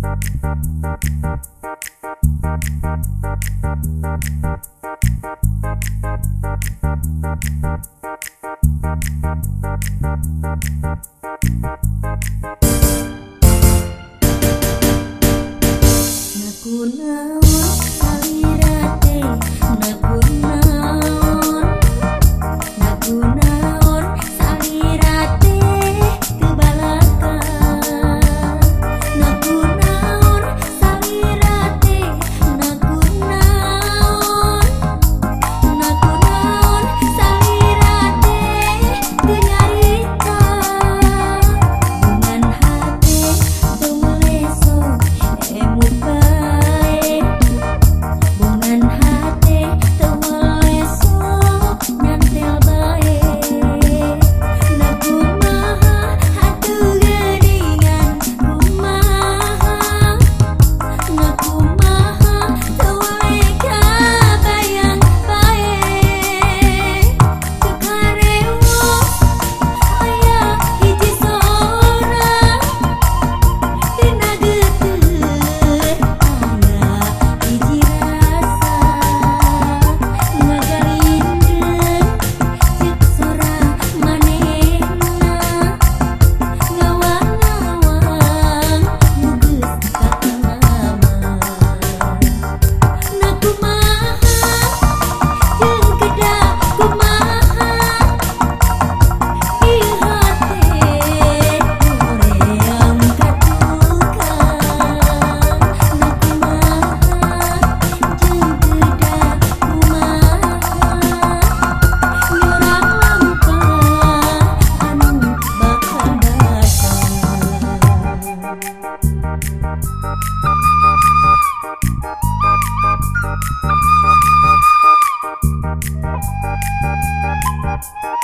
Aku nawak alirate Thank you.